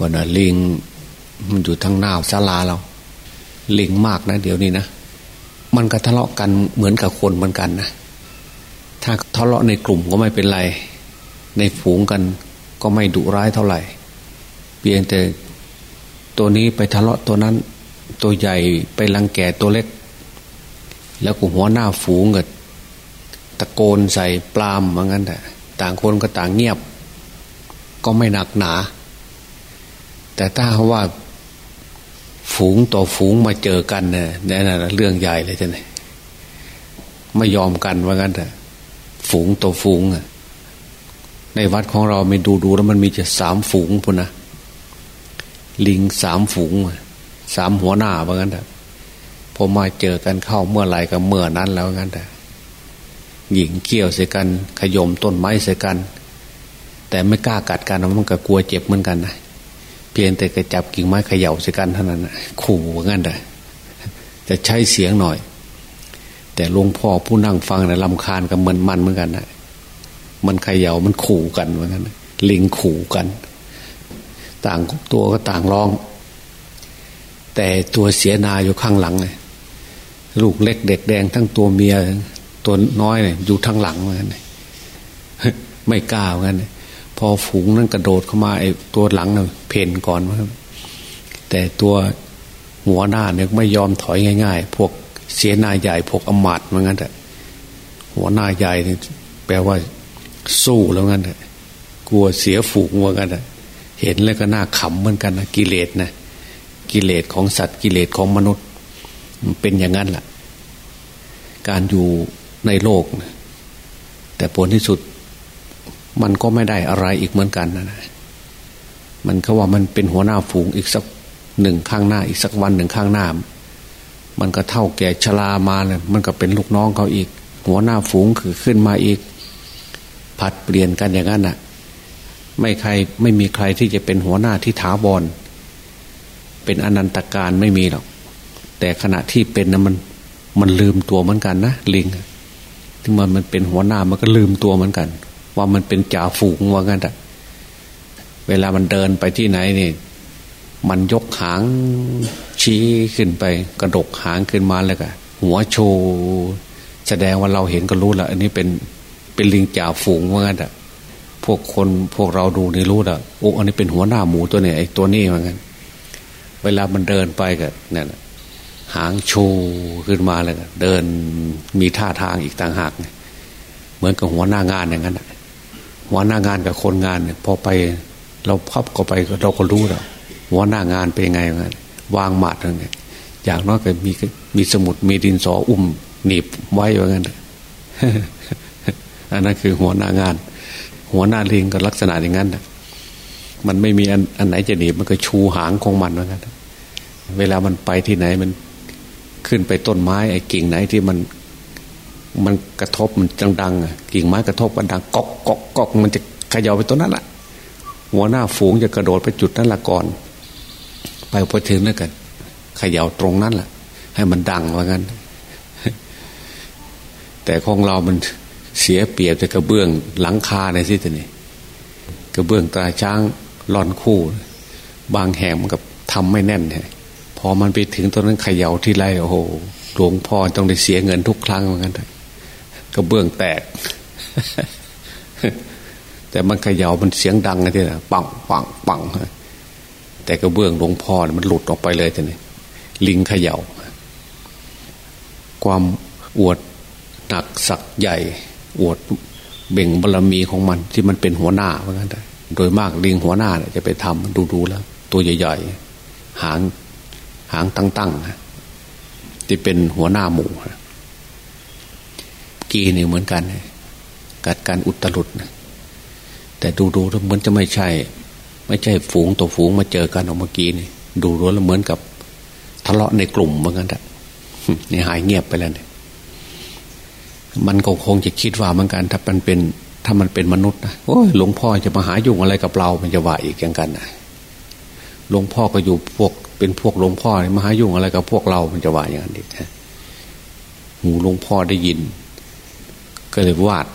วันน่ะลิงมันอยู่ทางหน้าศาลาเรา ลิงมากนะ เดี๋ยวนี้นะมันก็ทะเลาะกันเหมือนกับคนเหมือนกันนะถ้าทะเลาะในกลุ่มก็ไม่เป็นไร ในฝูงกันก็ไม่ดุร้ายเท่าไหร่ เพียงแต่ตัวนี้ไปทะเลาะตัวนั้น ตัวใหญ่ไปรังแกตัวเล็ก แล้วก็หัวหน้าฝูงก็ตะโกนใส่ปลามเหมือนกันแต่ต่างคนก็ต่างเงียบ ก็ไม่หนักหนา แต่ถ้าว่าฝูงต่อฝูงมาเจอกันเนี่ยนั่นเรื่องใหญ่เลยท่านไม่ยอมกันว่างั้นแต่ฝูงต่อฝูงอะในวัดของเราไม่ดูดูแล้วมันมีจะสามฝูงพุ่นนะลิงสามฝูงสามหัวหน้าว่างั้นแต่พอมาเจอกันเข้าเมื่อไหร่ก็เมื่อนั้นแล้วงั้นแต่หญิงเกี่ยวใส่กัน ขยมต้นไม้ใส่กัน แต่ไม่กล้ากัดกันมันก็กลัวเจ็บเหมือนกันนะ เพียงแต่กระจับกิ่งไม้เขย่าใส่กันเท่านั้นขู่งั้นแต่จะใช้เสียงหน่อย แต่หลวงพ่อผู้นั่งฟังนะลำคาญกับมันมันเหมือนกันนะมันเขย่ามันขู่กันเหมือนกันลิงขู่กัน ต่างตัวก็ต่างร้อง แต่ตัวเสียนาอยู่ข้างหลังเลยลูกเล็กเด็กแดงทั้งตัวเมียตัวน้อยเนี่ยอยู่ทางหลังเหมือนกันไม่กล้าเหมือนกัน พอฝูงนั้นกระโดดเข้ามาไอ้ตัวหลังเนี่ยเพ่นก่อนแต่ตัวหัวหน้าเนี่ยไม่ยอมถอยง่าย ๆ พวกเสียนาใหญ่พวกอมาตเหมือนกันแต่หัวหน้าใหญ่เนี่ยแปลว่าสู้แล้วงั้นแต่กลัวเสียฝูงเหมือนกันแต่เห็นแล้วก็น่าขำเหมือนกันนะกิเลสนะกิเลสของสัตว์กิเลสของมนุษย์เป็นอย่างนั้นแหละการอยู่ในโลกนะแต่ผลที่สุด มันก็ไม่ได้อะไรอีกเหมือนกันนะนะมันเขาว่ามันเป็นหัวหน้าฝูงอีกสักหนึ่งข้างหน้า อีกสักวันหนึ่งข้างหน้า มันก็เท่าแก่ชรามาเลยมันก็เป็นลูกน้องเขาอีก หัวหน้าฝูงคือขึ้นมาอีก ผัดเปลี่ยนกันอย่างนั้นน่ะ ไม่ใครไม่มีใครที่จะเป็นหัวหน้าที่ถาวรเป็นอนันตการไม่มีหรอก แต่ขณะที่เป็นนะมันมันลืมตัวเหมือนกันนะลิงที่มันมันเป็นหัวหน้ามันก็ลืมตัวเหมือนกัน ว่ามันเป็นจ่าฝูงว่างั้นแต่เวลามันเดินไปที่ไหนนี่ มันยกหางชี้ขึ้นไป กระดกหางขึ้นมาแล้วก็หัวโชว์แสดงว่าเราเห็นก็รู้ล้วอันนี้เป็นเป็นลิงจ่าฝูงว่างั้นแต่พวกคนพวกเราดูนี่รู้ล้วโอ้อันนี้เป็นหัวหน้าหมูตัวนี้ไอ้ตัวนี้ว่างั้น เวลามันเดินไปก็เนี่ยหางชูขึ้นมาเลยเดินมีท่าทางอีกต่างหาก เหมือนกับหัวหน้างานอย่างนั้นหั หัวหน้างานกับคนงานเนี่ยพอไป เราพับก็ไปเราก็รู้แล้วหัวหน้างานเป็นไงงานวางหมาดอะไรอย่างน้อยก็มีมีสมุดมีดินสออุ้มหนีบไว้ว่างั้นอันนั้นคือหัวหน้างาน หัวหน้าลิงก็ลักษณะอย่างนั้นนะมันไม่มีอันอันไหนจะหนีบมันก็ชูหางของมันว่างั้นเวลามันไปที่ไหนมันขึ้นไปต้นไม้ไอ้กิ่งไหนที่มัน มันกระทบมันดังๆกิ่งไม้กระทบกันดังก๊อกก๊อกก๊อกมันจะขย่าไปต้นนั้นแหละหัวหน้าฝูงจะกระโดดไปจุดนั้นละก่อน ไปพอถึงแล้วกันขย่าตรงนั้นแหละให้มันดังว่างั้น แต่ของเรามันเสียเปรียบแต่กระเบื้องหลังคาในที่นี้กระเบื้องตาช้างลอนคู่ บางแห่งมันกับทำไม่แน่นเลยพอมันไปถึงตอนนั้นเขย่าที่ไรโอ้โหหลวงพ่อต้องได้เสียเงินทุกครั้งเหมือนกัน กระเบื้องแตก แต่มันเขย่ามันเสียงดังไงที่นะปังปังปังแต่กระเบื้องหลวงพ่อมันหลุดออกไปเลยทีนี้ลิงเขย่า ความอวดหนักสักใหญ่ อวดเบ่งบารมีของมัน ที่มันเป็นหัวหน้าเหมือนกันโดยมากลิงหัวหน้าเนี่ยจะไปทำดูๆแล้ว ตัวใหญ่ๆหางหางตั้งๆที่เป็นหัวหน้าหมู่ กีนี่เหมือนกันกัดการอุตรุดนะแต่ดูๆแล้วเหมือนจะไม่ใช่ ไม่ใช่ฝูงตัวฝูงมาเจอกันออกเมื่อกี้นี่ดูรู้แล้วเหมือนกับ ทะเลาะในกลุ่มเหมือนกันแต่นี่หายเงียบไปแล้วเนี่ยมันก็คงจะคิดว่าเหมือนกัน ถ้ามันเป็น ถ้ามันเป็นมนุษย์นะโอ้ยหลวงพ่อจะมาหายุ่งอะไรกับเรา มันจะว่าอีกอย่างกันนะหลวงพ่อก็อยู่พวกเป็นพวกหลวงพ่อมาหายุ่งอะไรกับพวกเรา มันจะว่าอย่างนั้นดิหูหลวงพ่อได้ยิน ก็เลยวาด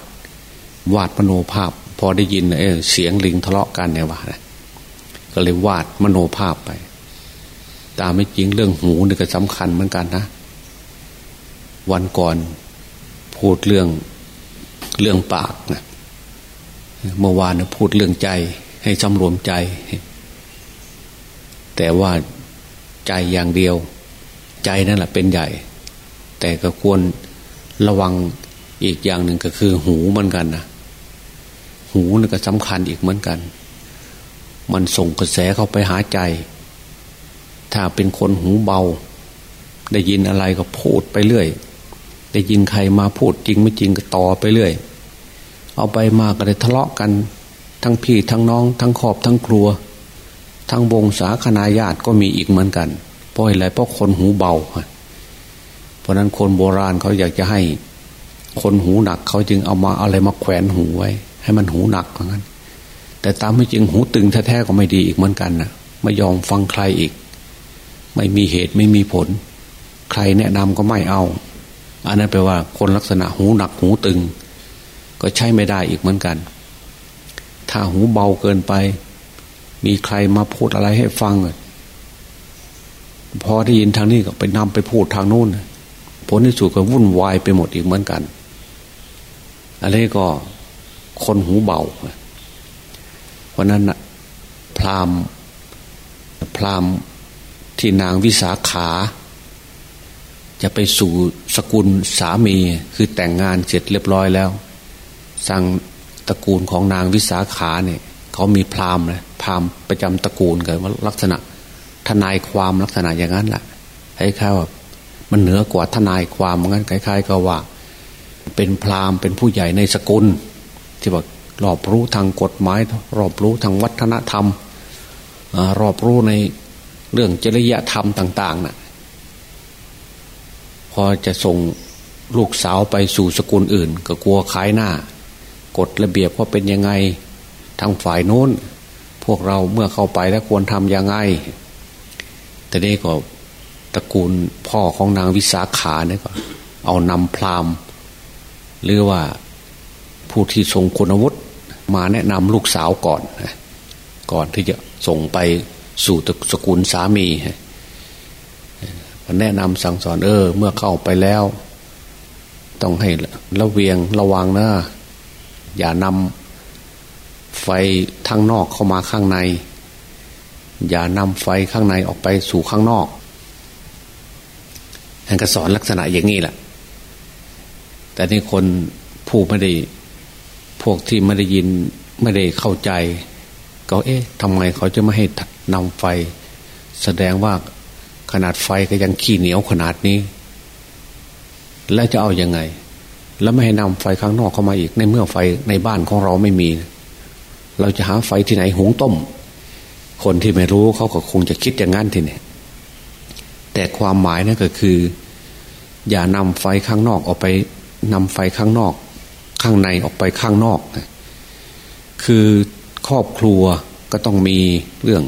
วาดพโนภาพ พอได้ยินเออเสียงลิงทะเลาะกันเนี่ยว่านะก็เลยวาดมโนภาพไป ตามไม่จริงเรื่องหูนี่ก็สำคัญเหมือนกันนะ วันก่อนพูดเรื่องเรื่องปากนะเมื่อวานนะพูดเรื่องใจให้สำรวมใจ แต่ว่าใจอย่างเดียว ใจนั่นแหละเป็นใหญ่ แต่ก็ควรระวัง อีกอย่างหนึ่งก็คือหูเหมือนกันนะหูนี่ก็สำคัญอีกเหมือนกัน มันส่งกระแสเข้าไปหาใจ ถ้าเป็นคนหูเบา ได้ยินอะไรก็พูดไปเรื่อย ได้ยินใครมาพูดจริงไม่จริงก็ต่อไปเรื่อย เอาไปมาก็ได้ทะเลาะกัน ทั้งพี่ทั้งน้อง ทั้งขอบทั้งครัว ทั้งวงศาคณาญาติก็มีอีกเหมือนกัน เพราะอะไรเพราะคนหูเบา เพราะนั้นคนโบราณเขาอยากจะให้ คนหูหนักเขาจึงเอามาอะไรมาแขวนหูไว้ ให้มันหูหนักเหมือนกันแต่ตามไม่จริงหูตึงแท้ๆก็ไม่ดีอีกเหมือนกันนะไม่ยอมฟังใครอีก ไม่มีเหตุไม่มีผล ใครแนะนำก็ไม่เอา อันนั้นแปลว่าคนลักษณะหูหนักหูตึง ก็ใช่ไม่ได้อีกเหมือนกัน ถ้าหูเบาเกินไป มีใครมาพูดอะไรให้ฟังพอได้ยินทางนี้ก็ไปนำไปพูดทางโน้นผลที่สุดก็วุ่นวายไปหมดอีกเหมือนกัน อันนี้ก็คนหูเบาเพราะนั้นพราหมณ์พราหมณ์ที่นางวิสาขา จะไปสู่สกุลสามีคือแต่งงานเสร็จเรียบร้อยแล้วสั่งตระกูลของนางวิสาขาเนี่ยเขามีพราหมณ์นะพราหมณ์ประจำตระกูลกันว่าลักษณะทนายความลักษณะอย่างนั้นแหละให้ข้าวมันเหนือกว่าทนายความเหมือนกันคล้ายๆก็ว่า เป็นพราหมณ์เป็นผู้ใหญ่ในสกุล ที่บอกรอบรู้ทางกฎหมาย รอบรู้ทางวัฒนธรรมรอบรู้ในเรื่องจริยธรรมต่าง ๆนะ่ะพอจะส่งลูกสาวไปสู่สกุลอื่น ก็กลัวขายหน้ากฎระเบียบว่าเป็นยังไงทางฝ่ายโน้น พวกเราเมื่อเข้าไปแล้วควรทำยังไง แต่นี่ก็ตระกูลพ่อของนางวิสาขาเนี่ยก็เอานำพราหมณ์ หรือว่าผู้ที่ทรงคุณวุฒิมาแนะนำลูกสาวก่อน ก่อนที่จะส่งไปสู่สกุลสามีแนะนำสั่งสอนเออ เมื่อเข้าไปแล้ว ต้องให้ระเวียงระวังนะอย่านำไฟทางนอกเข้ามาข้างใน อย่านำไฟข้างในออกไปสู่ข้างนอกท่านก็สอนลักษณะอย่างนี้แหละ แต่นี่คนผู้ไม่ได้พวกที่ไม่ได้ยินไม่ได้เข้าใจก็เอ๊ะทำไมเขาจะไม่ให้นำไฟ แสดงว่าขนาดไฟก็ยังขี้เหนียวขนาดนี้ แล้วจะเอาอยัางไง แล้วไม่ให้นำไฟข้างนอกเข้ามาอีก ในเมื่อไฟในบ้านของเราไม่มี เราจะหาไฟที่ไหนหุงต้ม คนที่ไม่รู้เขาก็คงจะคิดอย่างนั้นทีนี้แต่ความหมายนั่นก็คือ อย่านำไฟข้างนอกออกไป นำไฟข้างนอก ข้างในออกไปข้างนอกนะคือครอบครัวก็ต้องมีเรื่อง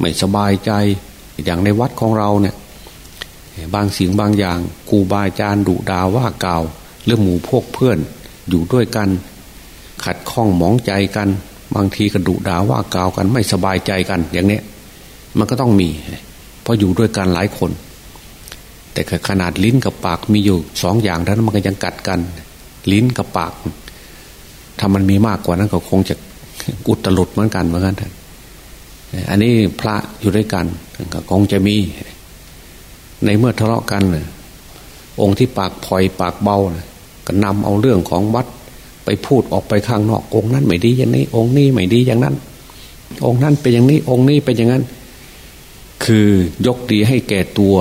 ไม่สบายใจ อย่างในวัดของเราเนี่ย บางสิ่งบางอย่างครูบาอาจารย์ดุดาว่ากล่าวเรื่องหมู่พวกเพื่อนอยู่ด้วยกัน ขัดข้องหมองใจกัน บางทีก็ดุดาว่ากล่าวกัน ไม่สบายใจกันอย่างเนี้ยมันก็ต้องมี เพราะอยู่ด้วยกันหลายคน แต่ขนาดลิ้นกับปากมีอยู่สองอย่างนั้นมันก็ยังกัดกัน ลิ้นกับปาก ถ้ามันมีมากกว่านั้นก็คงจะอุตลุดเหมือนกันเหมือนกันอันนี้พระอยู่ด้วยกันก็คงจะมี ในเมื่อทะเลาะกันองค์ที่ปากพลอยปากเบาก็นำเอาเรื่องของวัดไปพูดออกไปข้างนอก องค์นั้นไม่ดีอย่างนี้ องค์นี้ไม่ดีอย่างนั้น องค์นั้นเป็นอย่างนี้ องค์นี้เป็นอย่างนั้น คือยกดีให้แก่ตัว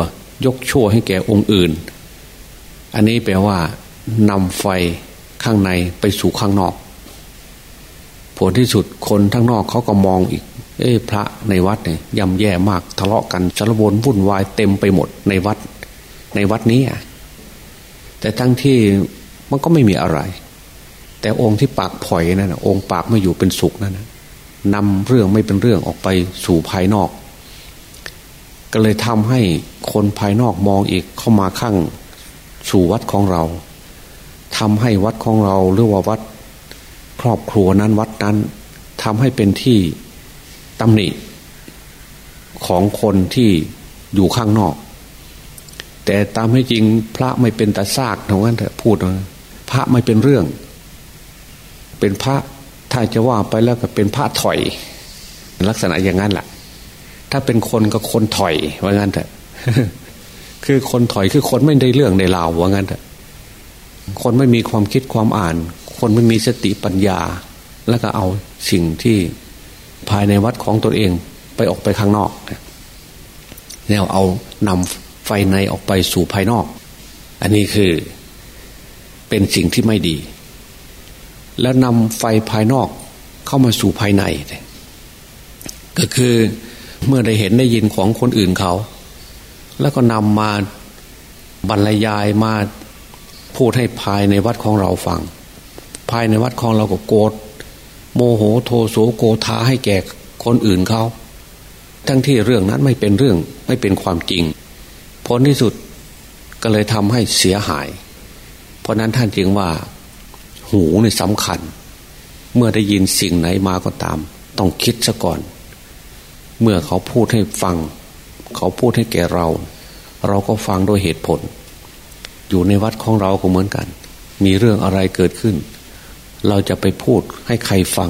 ยกชั่วให้แก่องค์อื่น อันนี้แปลว่านำไฟข้างในไปสู่ข้างนอก ผลที่สุดคนทั้งนอกเขาก็มองอีก เอ้พระในวัดเนี่ยย่ำแย่มากทะเลาะกันสารวนวุ่นวายเต็มไปหมดในวัดในวัดนี้แต่ทั้งที่มันก็ไม่มีอะไร แต่องค์ที่ปากผ่อยนั่นองค์ปากไม่อยู่เป็นสุขนั่นนะนำเรื่องไม่เป็นเรื่องออกไปสู่ภายนอก ก็เลยทำให้คนภายนอกมองอีกเข้ามาข้างสู่วัดของเราทำให้วัดของเราหรือว่าวัดครอบครัวนั้นวัดนั้นทำให้เป็นที่ตำหนิของคนที่อยู่ข้างนอก แต่ตามให้จริงพระไม่เป็นตาซากเท่านั้นะพูดพระไม่เป็นเรื่อง เป็นพระถ้าจะว่าไปแล้วก็เป็นพระถอย ลักษณะอย่างนั้นแหละ ถ้าเป็นคนก็คนถอยว่างั้นเถอะคือคนถอยคือคนไม่ได้เรื่องในราวว่างั้นเถอะคนไม่มีความคิดความอ่าน คนไม่มีสติปัญญา แล้วก็เอาสิ่งที่ภายในวัดของตนเองไปออกไปข้างนอกแนวเอานำไฟในออกไปสู่ภายนอก อันนี้คือเป็นสิ่งที่ไม่ดี แล้วนำไฟภายนอกเข้ามาสู่ภายใน ก็คือ เมื่อได้เห็นได้ยินของคนอื่นเขา แล้วก็นำมาบรรยายมาพูดให้ภายในวัดของเราฟัง ภายในวัดของเราก็โกรธโมโหโทโสโกธาให้แก่คนอื่นเขา ทั้งที่เรื่องนั้นไม่เป็นเรื่องไม่เป็นความจริงผลที่สุดก็เลยทำให้เสียหาย เพราะนั้นท่านจึงว่า หูนี่สำคัญ เมื่อได้ยินสิ่งไหนมาก็ตาม ต้องคิดซะก่อน เมื่อเขาพูดให้ฟัง เขาพูดให้แก่เรา เราก็ฟังโดยเหตุผล อยู่ในวัดของเราก็เหมือนกัน มีเรื่องอะไรเกิดขึ้น เราจะไปพูดให้ใครฟัง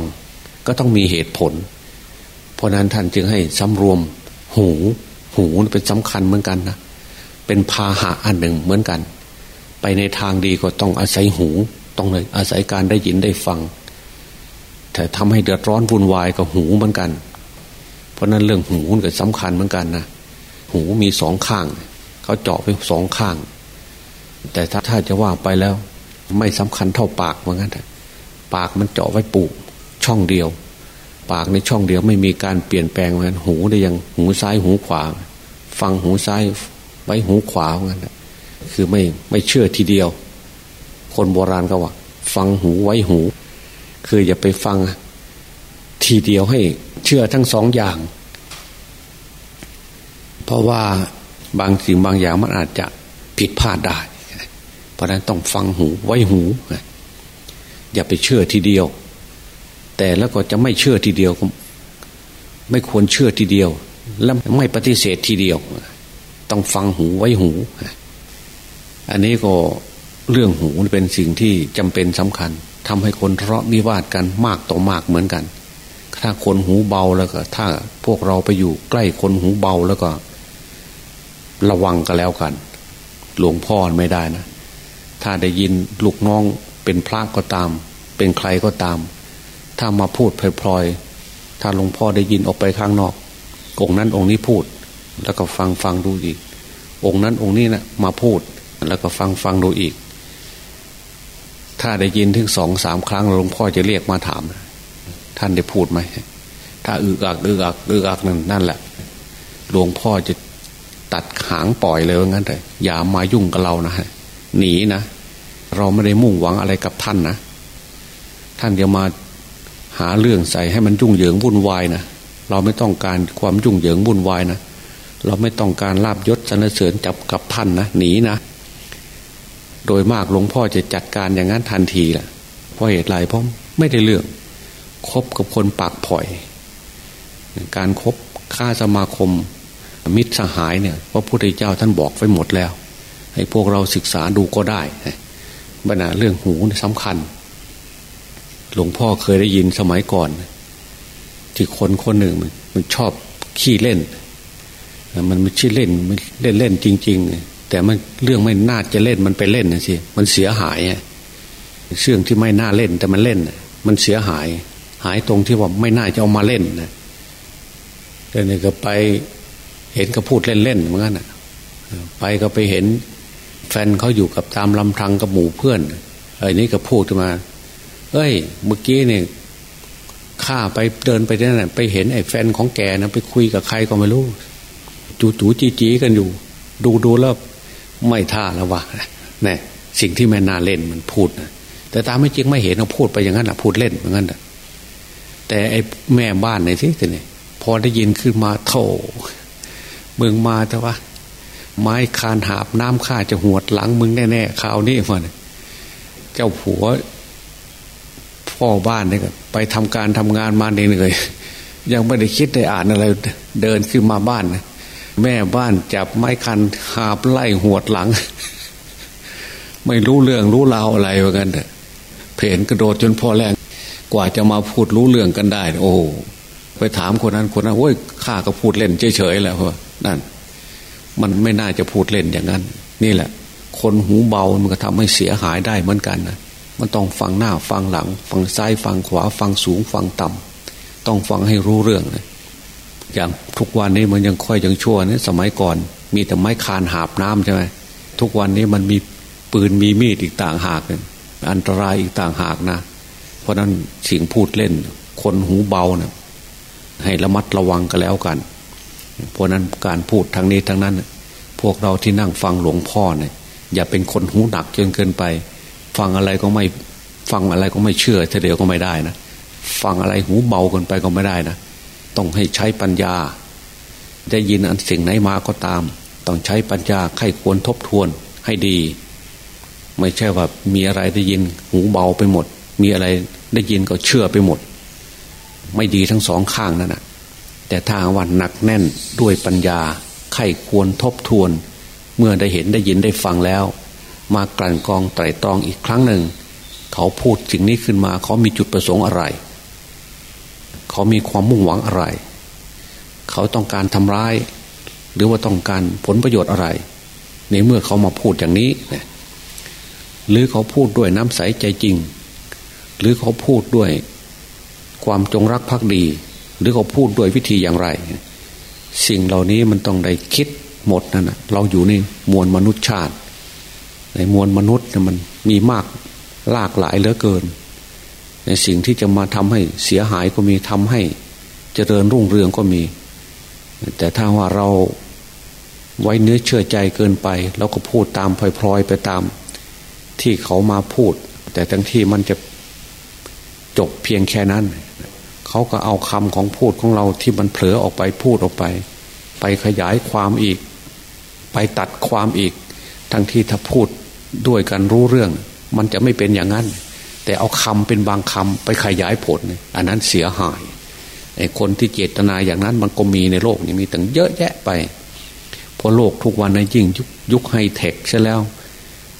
ก็ต้องมีเหตุผล เพราะนั้นท่านจึงให้สำรวม หู หูเป็นสำคัญเหมือนกันนะเป็นพาหะอันหนึ่งเหมือนกัน ไปในทางดีก็ต้องอาศัยหูต้องเลยอาศัยการได้ยินได้ฟัง แต่ทำให้เดือดร้อนวุ่นวายก็หูเหมือนกัน เพราะนั้นเรื่องหูนก็สำคัญเหมือนกันนะหูมีสองข้างเขาเจาะไปสองข้าง แต่ถ้าถ้าจะว่าไปแล้ว ไม่สำคัญเท่าปากเหมือนกันปากมันเจาะไว้ปลูกช่องเดียว ปากในช่องเดียวไม่มีการเปลี่ยนแปลงเหมือนหูได้ยังหูซ้ายหูขวา ฟังหูซ้ายไว้หูขวาเหมือนกันคือไม่ไม่เชื่อทีเดียว คนโบราณก็ว่า ฟังหูไว้หู คืออย่าไปฟัง ทีเดียวให้เชื่อทั้งสองอย่าง เพราะว่าบางสิ่งบางอย่างมันอาจจะผิดพลาดได้ เพราะนั้นต้องฟังหูไว้หู อย่าไปเชื่อทีเดียว แต่แล้วก็จะไม่เชื่อทีเดียว ไม่ควรเชื่อทีเดียว และไม่ปฏิเสธทีเดียว ต้องฟังหูไว้หู อันนี้ก็เรื่องหูเป็นสิ่งที่จำเป็นสำคัญทำให้คนทะเลาะวิวาทกันมากต่อมากเหมือนกัน ถ้าคนหูเบาแล้วก็ ถ้าพวกเราไปอยู่ใกล้คนหูเบาแล้วก็ ระวังกันแล้วกัน หลวงพ่อไม่ได้นะ ถ้าได้ยินลูกน้องเป็นพระก็ตาม เป็นใครก็ตาม ถ้ามาพูดพลอยๆถ้าหลวงพ่อได้ยินออกไปข้างนอก องนั้นองนี้พูด แล้วก็ฟังฟังดูอีก องนั้นองนี้นะมาพูด แล้วก็ฟังฟังดูอีก ถ้าได้ยินถึงสองสามครั้งหลวงพ่อจะเรียกมาถาม ท่านได้พูดไหมถ้าอึกอักอึกอักอึกอักนั่นนั่นแหละหลวงพ่อจะตัดหางปล่อยเลยว่างั้นเลยอย่ามายุ่งกับเรานะหนีนะเราไม่ได้มุ่งหวังอะไรกับท่านนะท่านเดี๋ยวมาหาเรื่องใส่ให้มันยุ่งเหยิงวุ่นวายนะเราไม่ต้องการความยุ่งเหยิงวุ่นวายนะเราไม่ต้องการลาบยศสนเสริญจับกับท่านนะหนีนะ โดยมากหลวงพ่อจะจัดการอย่างนั้นทันทีแหละเพราะเหตุไรเพราะไม่ได้เรื่อง คบกับคนปากผ่อย การครบค่าสมาคม มิตรสหายเนี่ยพระพุทธเจ้าท่านบอกไว้หมดแล้ว ให้พวกเราศึกษาดูก็ได้บรรณาเรื่องหูสำคัญ หลวงพ่อเคยได้ยินสมัยก่อน ที่คนคนหนึ่งมันชอบขี้เล่น มันไม่ชื่อเล่นมันเล่นเล่นจริง ๆ แต่มันเรื่องไม่น่าจะเล่นมันไปเล่นนะสิมันเสียหายเรื่องที่ไม่น่าเล่นแต่มันเล่น มันเสียหาย หายตรงที่ว่าไม่น่าจะเอามาเล่นนะแต่นี่ก็ไปเห็นก็พูดเล่นๆเหมือนกันไปก็ไปเห็น แฟนเขาอยู่กับตามลำทังกับหมู่เพื่อนไอ้นี่ก็พูดมา เอ้ย เมื่อกี้เนี่ยข้าไปเดินไปนั่นไปเห็นไอ้แฟนของแกนะไปคุยกับใครก็ไม่รู้ จูจูจีจีกันอยู่ ดูดูแล้วไม่ท่าแล้ววะเนี่ยสิ่งที่แม่นาเล่นมันพูดนะแต่ตามไม่จริงไม่เห็นเขาพูดไปอย่างนั้นอะพูดเล่นอย่างนั้นอะ แต่ไอ้แม่บ้านไหนที่เนี่ยพอได้ยินขึ้นมาโถเมืองมาแต่ว่า ไม้คานหาบน้ำข้าจะหวดหลังมึงแน่ๆข่าวนี้มันเจ้าผัวพ่อบ้านเนี่ยไปทำการทำงานมาเหนื่อยยังไม่ได้คิดได้อ่านอะไร เดินขึ้นมาบ้านแม่บ้านจับไม้คันหาบไล่หวดหลัง ไม่รู้เรื่องรู้ราวอะไรเหมือนกันเพนกระโดดจนพอแรง กว่าจะมาพูดรู้เรื่องกันได้ โอ้ไปถามคนนั้นคนนั้นโอ้ยข้าก็พูดเล่นเฉยๆแล้วเพราะนั่น มันไม่น่าจะพูดเล่นอย่างนั้น นี่แหละ คนหูเบามันก็ทำให้เสียหายได้เหมือนกันนะมันต้องฟังหน้าฟังหลัง ฟังซ้ายฟังขวา ฟังสูงฟังต่ำต้องฟังให้รู้เรื่องนะอย่างทุกวันนี้มันยังค่อยยังชั่วเนี่ยสมัยก่อน มีแต่ไม้คานหาบน้ำใช่ไหมทุกวันนี้มันมีปืนมีมีดอีกต่างหากอันตรายอีกต่างหากนะ ราะนั้นสิ่งพูดเล่น คนหูเบาเนะี่ยให้ระมัดระวังกันแล้วกัน เพราะนั้นการพูดทางนี้ทางนั้น พวกเราที่นั่งฟังหลวงพ่อเนี่ยอย่าเป็นคนหูหนักจนเกินไป ฟังอะไรก็ไม่ฟังอะไรก็ไม่เชื่อเดียวก็ไม่ได้นะฟังอะไรหูเบาเกินไปก็ไม่ได้นะต้องให้ใช้ปัญญา ได้ยินอันสิ่งไหนมาก็ตาม ต้องใช้ปัญญาไข้ควรทบทวนให้ดี ไม่ใช่ว่ามีอะไรได้ยินหูเบาไปหมด มีอะไร ได้ยินก็เชื่อไปหมด ไม่ดีทั้งสองข้างนั่นแหะแต่ถ้าวันหนักแน่นด้วยปัญญาไข้ควรทบทวน เมื่อได้เห็นได้ยินได้ฟังแล้ว มากลั่นกองไตรตรองอีกครั้งหนึ่ง เขาพูดสิ่งนี้ขึ้นมา เขามีจุดประสงค์อะไร เขามีความมุ่งหวังอะไร เขาต้องการทำร้าย หรือว่าต้องการผลประโยชน์อะไร ในเมื่อเขามาพูดอย่างนี้หรือเขาพูดด้วยน้ำใสใจจริง หรือเขาพูดด้วยความจงรักภักดี หรือเขาพูดด้วยวิธีอย่างไร สิ่งเหล่านี้มันต้องได้คิดหมดนั่นนะเราอยู่ในมวลมนุษยชาติ ในมวลมนุษย์มันมีมากหลากหลายเหลือเกิน ในสิ่งที่จะมาทำให้เสียหายก็มีทำให้เจริญรุ่งเรืองก็มี แต่ถ้าว่าเราไว้เนื้อเชื่อใจเกินไปเราก็พูดตามพลอยๆไปตาม ที่เขามาพูด แต่ทั้งที่มันจะ จบเพียงแค่นั้น เขาก็เอาคำของพูดของเราที่มันเผลอออกไปพูดออกไป ไปขยายความอีก ไปตัดความอีก ทั้งที่ถ้าพูดด้วยกันรู้เรื่อง มันจะไม่เป็นอย่างนั้น แต่เอาคำเป็นบางคำไปขยายผล อันนั้นเสียหายไอ้คนที่เจตนาอย่างนั้นมันก็มีในโลกนี้มีตั้งเยอะแยะไปเพราะโลกทุกวันในยิ่งยุคยุคไฮเทคใช่แล้ว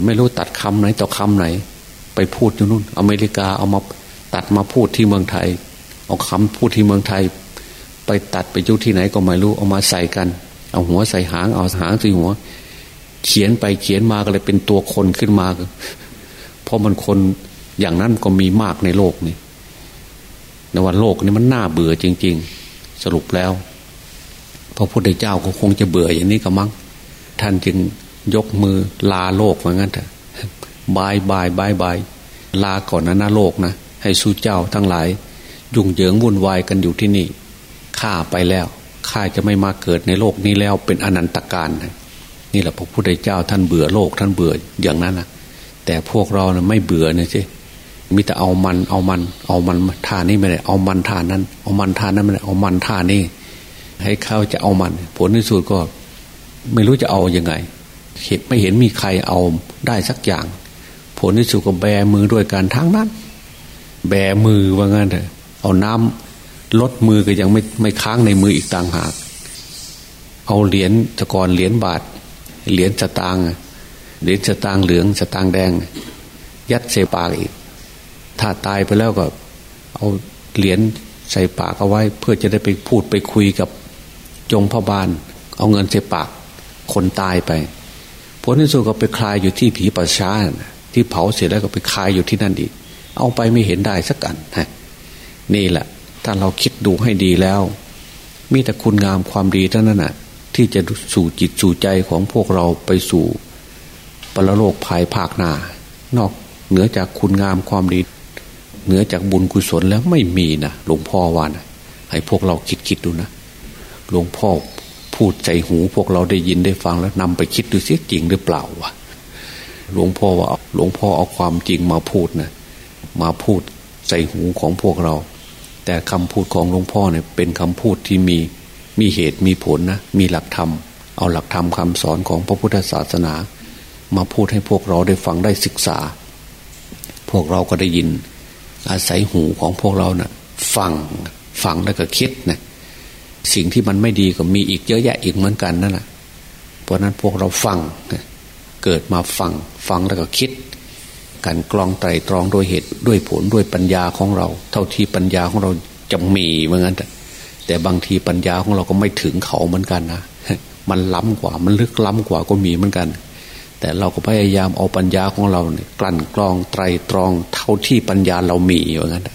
ไม่รู้ตัดคำไหนต่อคำไหน ไปพูดอยู่นู่น อเมริกาเอามา ตัดมาพูดที่เมืองไทย เอาคำพูดที่เมืองไทย ไปตัดไปยุที่ไหนก็ไม่รู้เอามาใส่กัน เอาหัวใส่หางเอาหางใส่หัว เขียนไปเขียนมาก็เลยเป็นตัวคนขึ้นมาเพราะมันคนอย่างนั้นก็มีมากในโลกนี่ในวันโลกนี้มันน่าเบื่อจริง ๆ สรุปแล้วพระพุทธเจ้าก็คงจะเบื่ออย่างนี้ก็มั้งท่านจึงยกมือลาโลกเหมือนกันเถอะ bye bye bye bye ลาก่อนนะหน้าโลกนะ ให้สูเจ้าทั้งหลาย ยุ่งเหยิงวุ่นวายกันอยู่ที่นี่ข้าไปแล้วข้าจะไม่มาเกิดในโลกนี้แล้วเป็นอนันตกาลนี่แหละพระพุทธเจ้าท่านเบื่อโลกท่านเบื่ออย่างนั้นนะแต่พวกเรานะไม่เบื่อเนี่ยสิมีแต่เอามันเอามัน เอามันท่านี้ไม่ได้เอามันท่านั้น เอามันท่านั้นไม่ได้เอามันท่านี้ให้เขาจะเอามัน ผลที่สุดก็ ไม่รู้จะเอาอยัางไงเห็นไม่เห็นมีใครเอาได้สักอย่าง ผลที่สุดก็แบมือด้วยการทั้งนั้น แบมือว่างั้นเถอะเอาน้ำลดมือก็ยังไม่ไม่ค้างในมืออีกต่างหาก เอาเหรียญตะกอนเหรียญบาท เหรียญสตางค์เหรียญสตางค์เหลืองสตางค์แดง ยัดใส่ปากอีก ถ้าตายไปแล้วก็ เอาเหรียญใส่ปากเอาไว้ เพื่อจะได้ไปพูดไปคุยกับจงพ่อบาน เอาเงินใส่ปากคนตายไปผลที่สุดก็ไปคลายอยู่ที่ผีประชาที่เผาเสร็จแล้วก็ไปคลายอยู่ที่นั่นอีก เอาไปไม่เห็นได้สักอันฮะนี่แหละ ถ้าเราคิดดูให้ดีแล้ว มีแต่คุณงามความดีเท่านั้นน่ะ ที่จะสู่จิตสู่ใจของพวกเราไปสู่ปรโลกภายภาคหน้านอกเหนือจากคุณงามความดีเหนือจากบุญกุศลแล้วไม่มีนะหลวงพ่อว่านะให้พวกเราคิดคิดดูนะหลวงพ่อพูดใจหู พวกเราได้ยินได้ฟังแล้วนำไปคิดดูซิจริงหรือเปล่าวะหลวงพ่อว่าหลวงพ่อเอาความจริงมาพูดนะ มาพูดใส่หูของพวกเรา แต่คำพูดของหลวงพ่อเนี่ยเป็นคำพูดที่มีมีเหตุมีผลนะมีหลักธรรม เอาหลักธรรมคาสอนของพระพุทธศาสนา มาพูดให้พวกเราได้ฟังได้ศึกษา พวกเราก็ได้ยิน อาศัยหูของพวกเรานะ่ะฟังฟังแล้วก็คิดนะสิ่งที่มันไม่ดีก็มีอีกเยอะแยะอีกเหมือนกันนั่นแหละเพราะนั้นพวกเราฟังเกิดมาฟังฟังแล้วก็คิด การกลองไตรตรองโดยเหตุด้วยผลด้วยปัญญาของเรา เท่าที่ปัญญาของเราจะมีเหมือนกันแต่บางทีปัญญาของเราก็ไม่ถึงเขาเหมือนกันนะมันล้ำกว่ามันลึกล้ำกว่าก็มีเหมือนกัน แต่เราก็พยายามเอาปัญญาของเราเนี่ยกลั่นกรองไตรตรอง เท่าที่ปัญญาเรามีอย่างนั้น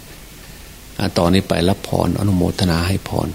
ต่อนนี้ไปรับพรอนุโมทนาให้พร